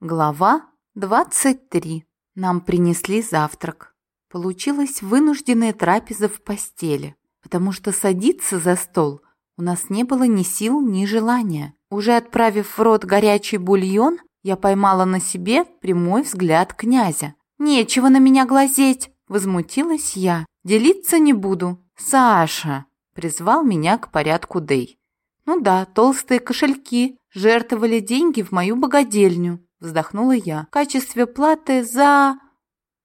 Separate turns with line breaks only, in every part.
Глава 23. Нам принесли завтрак. Получилась вынужденная трапеза в постели, потому что садиться за стол у нас не было ни сил, ни желания. Уже отправив в рот горячий бульон, я поймала на себе прямой взгляд князя. «Нечего на меня глазеть!» – возмутилась я. «Делиться не буду». «Саша!» – призвал меня к порядку Дэй. «Ну да, толстые кошельки жертвовали деньги в мою богадельню вздохнула я. В качестве платы за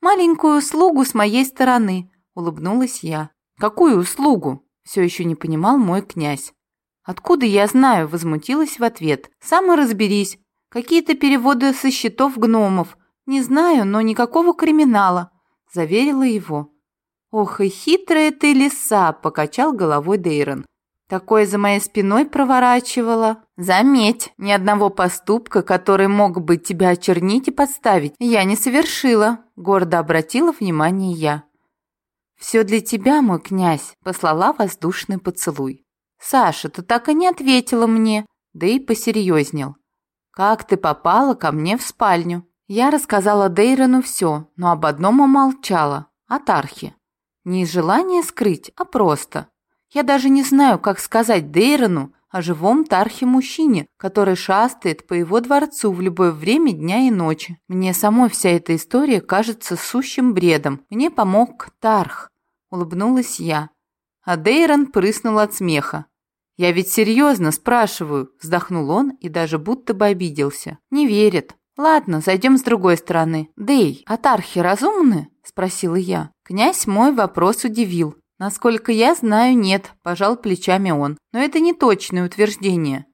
маленькую услугу с моей стороны, улыбнулась я. Какую услугу? Все еще не понимал мой князь. Откуда я знаю? возмутилась в ответ. Сам и разберись. Какие-то переводы со счетов гномов. Не знаю, но никакого криминала, заверила его. Ох и хитрая ты лиса, покачал головой Дейрон. Такое за моей спиной проворачивала. Заметь, ни одного поступка, который мог бы тебя очернить и подставить, я не совершила, гордо обратила внимание я. Все для тебя, мой князь, послала воздушный поцелуй. Саша, ты так и не ответила мне, да и посерьезнел. Как ты попала ко мне в спальню? Я рассказала Дейрону все, но об одном умолчала, о Тархе. Не из желания скрыть, а просто. Я даже не знаю, как сказать Дейрону о живом Тархе-мужчине, который шастает по его дворцу в любое время дня и ночи. Мне самой вся эта история кажется сущим бредом. Мне помог Тарх, улыбнулась я. А Дейрон прыснул от смеха. «Я ведь серьезно спрашиваю», – вздохнул он и даже будто бы обиделся. «Не верит. Ладно, зайдем с другой стороны. Дей, а тархи разумны?» – спросила я. Князь мой вопрос удивил. Насколько я знаю, нет, пожал плечами он. Но это не точное утверждение.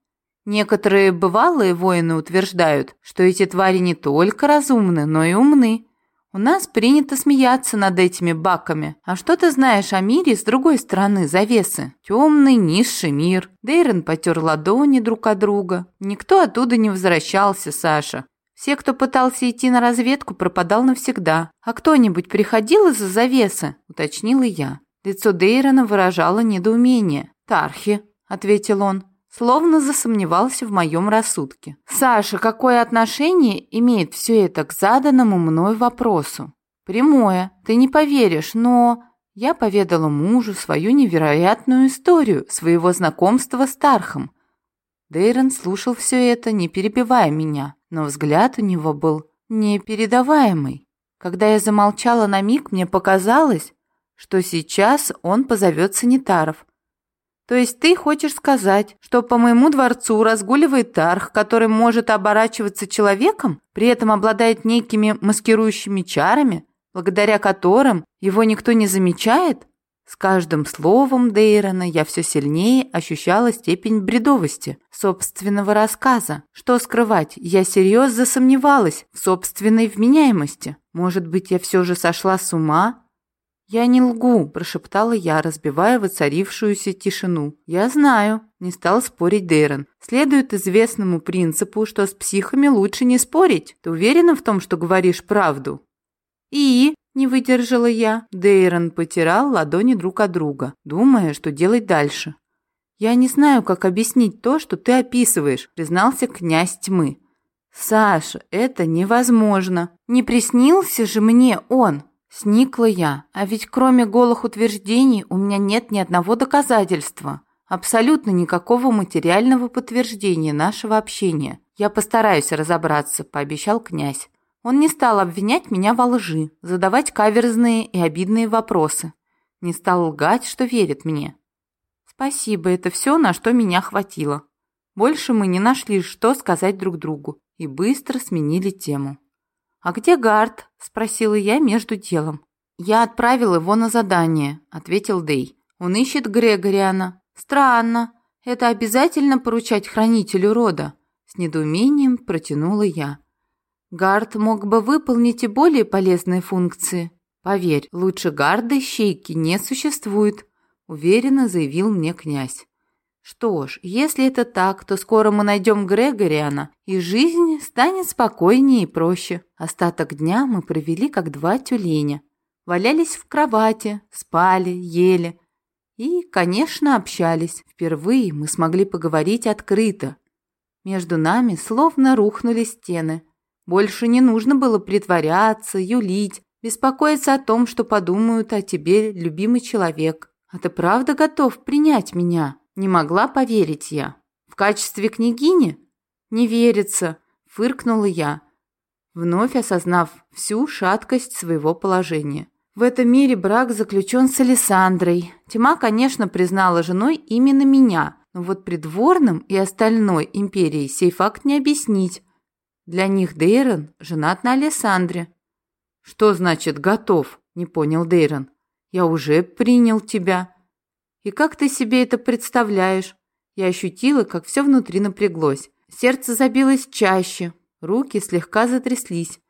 Некоторые бывалые воины утверждают, что эти твари не только разумны, но и умны. У нас принято смеяться над этими баками. А что ты знаешь о мире с другой стороны завесы? Темный, низший мир. Дейрон потер ладони друг от друга. Никто оттуда не возвращался, Саша. Все, кто пытался идти на разведку, пропадал навсегда. А кто-нибудь приходил из-за завесы? Уточнила я. Лицо Дейрона выражало недоумение. «Тархи», — ответил он, словно засомневался в моем рассудке. «Саша, какое отношение имеет все это к заданному мной вопросу?» «Прямое. Ты не поверишь, но...» Я поведала мужу свою невероятную историю своего знакомства с Тархом. Дейрон слушал все это, не перебивая меня, но взгляд у него был непередаваемый. Когда я замолчала на миг, мне показалось, что сейчас он позовет санитаров. То есть ты хочешь сказать, что по моему дворцу разгуливает тарх, который может оборачиваться человеком, при этом обладает некими маскирующими чарами, благодаря которым его никто не замечает? С каждым словом Дейрона я все сильнее ощущала степень бредовости собственного рассказа. Что скрывать, я серьезно сомневалась в собственной вменяемости. Может быть, я все же сошла с ума «Я не лгу», – прошептала я, разбивая воцарившуюся тишину. «Я знаю», – не стал спорить Дейрон. «Следует известному принципу, что с психами лучше не спорить. Ты уверена в том, что говоришь правду?» «И?» – не выдержала я. Дейрон потирал ладони друг от друга, думая, что делать дальше. «Я не знаю, как объяснить то, что ты описываешь», – признался князь тьмы. «Саша, это невозможно. Не приснился же мне он!» Сникла я, а ведь кроме голых утверждений у меня нет ни одного доказательства. Абсолютно никакого материального подтверждения нашего общения. Я постараюсь разобраться, пообещал князь. Он не стал обвинять меня во лжи, задавать каверзные и обидные вопросы. Не стал лгать, что верит мне. Спасибо, это все, на что меня хватило. Больше мы не нашли, что сказать друг другу, и быстро сменили тему. «А где Гард?» – спросила я между делом. «Я отправил его на задание», – ответил Дей. «Он ищет Грегориана». «Странно. Это обязательно поручать хранителю рода?» С недоумением протянула я. Гард мог бы выполнить и более полезные функции. Поверь, лучше Гарда щейки не существует, уверенно заявил мне князь. Что ж, если это так, то скоро мы найдем Грегориана, и жизнь станет спокойнее и проще. Остаток дня мы провели как два тюленя. Валялись в кровати, спали, ели и, конечно, общались. Впервые мы смогли поговорить открыто. Между нами словно рухнули стены. Больше не нужно было притворяться, юлить, беспокоиться о том, что подумают о тебе любимый человек. А ты правда готов принять меня? Не могла поверить я. В качестве княгини? Не верится, фыркнула я, вновь осознав всю шаткость своего положения. В этом мире брак заключен с Александрой. Тима, конечно, признала женой именно меня, но вот придворным и остальной империи сей факт не объяснить. Для них Дейрон женат на Александре. «Что значит «готов»?» – не понял Дейрон. «Я уже принял тебя». «И как ты себе это представляешь?» Я ощутила, как все внутри напряглось. Сердце забилось чаще, руки слегка затряслись.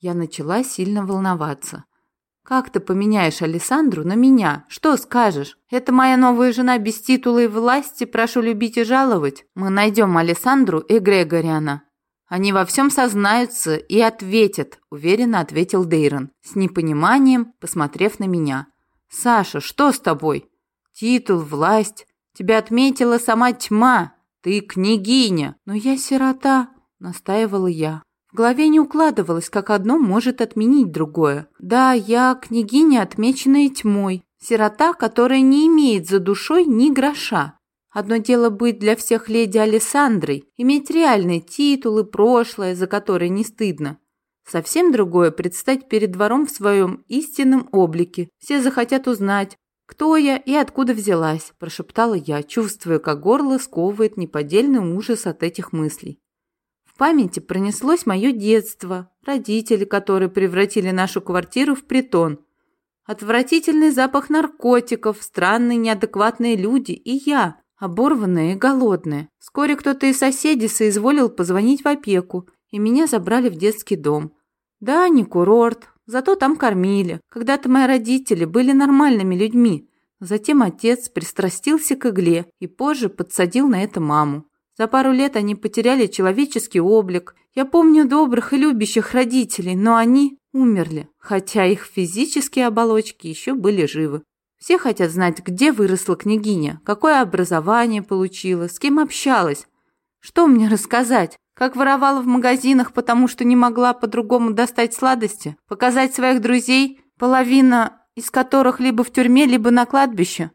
Я начала сильно волноваться. «Как ты поменяешь Александру на меня? Что скажешь? Это моя новая жена без титула и власти, прошу любить и жаловать. Мы найдем Александру и Грегориана. Они во всем сознаются и ответят», – уверенно ответил Дейрон, с непониманием, посмотрев на меня. «Саша, что с тобой? Титул, власть. Тебя отметила сама тьма. Ты княгиня. Но я сирота», – настаивала я. В голове не укладывалось, как одно может отменить другое. Да, я княгиня, отмеченная тьмой, сирота, которая не имеет за душой ни гроша. Одно дело быть для всех леди Александрой, иметь реальный титул и прошлое, за которое не стыдно. Совсем другое предстать перед двором в своем истинном облике. Все захотят узнать, кто я и откуда взялась, прошептала я, чувствуя, как горло сковывает неподдельный ужас от этих мыслей памяти пронеслось мое детство, родители, которые превратили нашу квартиру в притон. Отвратительный запах наркотиков, странные неадекватные люди и я, оборванная и голодная. Вскоре кто-то из соседей соизволил позвонить в опеку, и меня забрали в детский дом. Да, не курорт, зато там кормили. Когда-то мои родители были нормальными людьми. Затем отец пристрастился к игле и позже подсадил на это маму. За пару лет они потеряли человеческий облик. Я помню добрых и любящих родителей, но они умерли, хотя их физические оболочки еще были живы. Все хотят знать, где выросла княгиня, какое образование получила, с кем общалась. Что мне рассказать? Как воровала в магазинах, потому что не могла по-другому достать сладости? Показать своих друзей, половина из которых либо в тюрьме, либо на кладбище?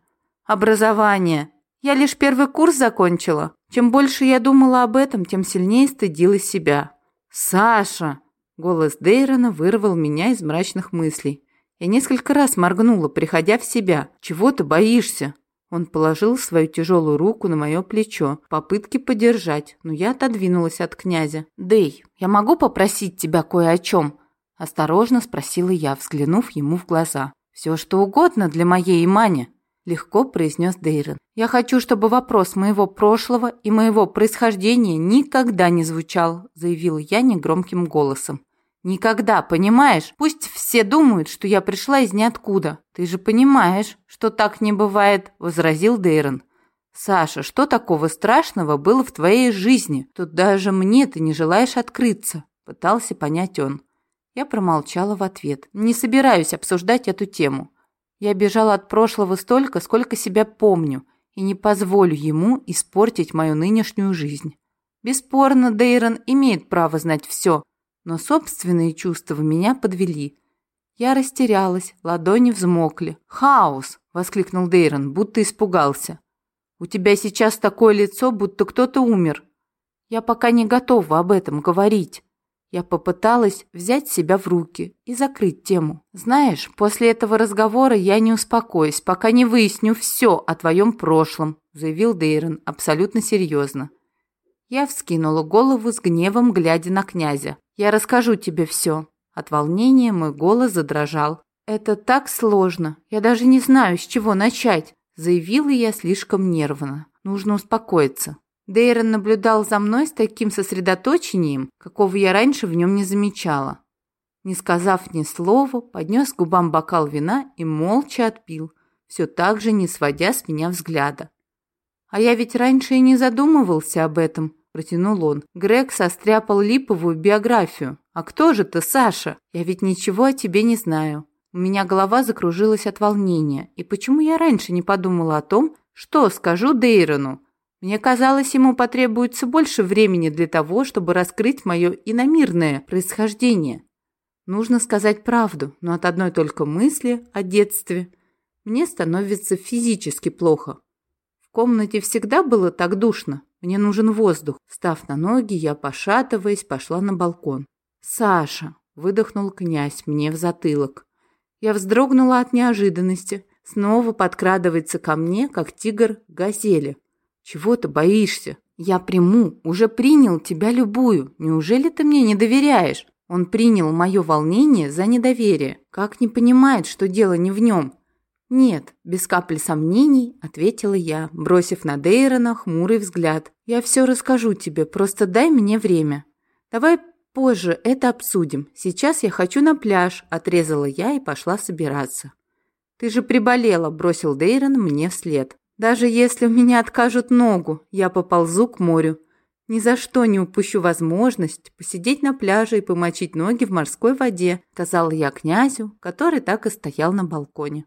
Образование. Я лишь первый курс закончила. Чем больше я думала об этом, тем сильнее стыдилась себя. «Саша!» Голос Дейрона вырвал меня из мрачных мыслей. Я несколько раз моргнула, приходя в себя. «Чего ты боишься?» Он положил свою тяжелую руку на мое плечо, попытки подержать, но я отодвинулась от князя. «Дэй, я могу попросить тебя кое о чем?» Осторожно спросила я, взглянув ему в глаза. «Все, что угодно для моей Имани», – легко произнес Дейрон. «Я хочу, чтобы вопрос моего прошлого и моего происхождения никогда не звучал», – заявила я негромким голосом. «Никогда, понимаешь? Пусть все думают, что я пришла из ниоткуда. Ты же понимаешь, что так не бывает», – возразил Дейрон. «Саша, что такого страшного было в твоей жизни? Тут даже мне ты не желаешь открыться», – пытался понять он. Я промолчала в ответ. «Не собираюсь обсуждать эту тему. Я бежала от прошлого столько, сколько себя помню, и не позволю ему испортить мою нынешнюю жизнь. Бесспорно, Дейрон имеет право знать все, но собственные чувства меня подвели. Я растерялась, ладони взмокли. «Хаос!» – воскликнул Дейрон, будто испугался. «У тебя сейчас такое лицо, будто кто-то умер. Я пока не готова об этом говорить». Я попыталась взять себя в руки и закрыть тему. «Знаешь, после этого разговора я не успокоюсь, пока не выясню все о твоем прошлом», заявил Дейрон абсолютно серьезно. Я вскинула голову с гневом, глядя на князя. «Я расскажу тебе все». От волнения мой голос задрожал. «Это так сложно. Я даже не знаю, с чего начать», заявила я слишком нервно. «Нужно успокоиться». Дейрон наблюдал за мной с таким сосредоточением, какого я раньше в нем не замечала. Не сказав ни слова, поднес к губам бокал вина и молча отпил, все так же не сводя с меня взгляда. «А я ведь раньше и не задумывался об этом», – протянул он. «Грег состряпал липовую биографию. А кто же ты, Саша? Я ведь ничего о тебе не знаю». У меня голова закружилась от волнения. И почему я раньше не подумала о том, что скажу Дейрону? Мне казалось, ему потребуется больше времени для того, чтобы раскрыть мое иномирное происхождение. Нужно сказать правду, но от одной только мысли о детстве мне становится физически плохо. Комнате всегда было так душно. Мне нужен воздух. Став на ноги, я, пошатываясь, пошла на балкон. «Саша!» – выдохнул князь мне в затылок. Я вздрогнула от неожиданности. Снова подкрадывается ко мне, как тигр газели. «Чего ты боишься? Я приму, уже принял тебя любую. Неужели ты мне не доверяешь?» Он принял мое волнение за недоверие. Как не понимает, что дело не в нем? «Нет», – без капли сомнений, – ответила я, бросив на Дейрона хмурый взгляд. «Я все расскажу тебе, просто дай мне время. Давай позже это обсудим. Сейчас я хочу на пляж», – отрезала я и пошла собираться. «Ты же приболела», – бросил Дейрон мне вслед. Даже если у меня откажут ногу, я поползу к морю. Ни за что не упущу возможность посидеть на пляже и помочить ноги в морской воде, сказала я князю, который так и стоял на балконе.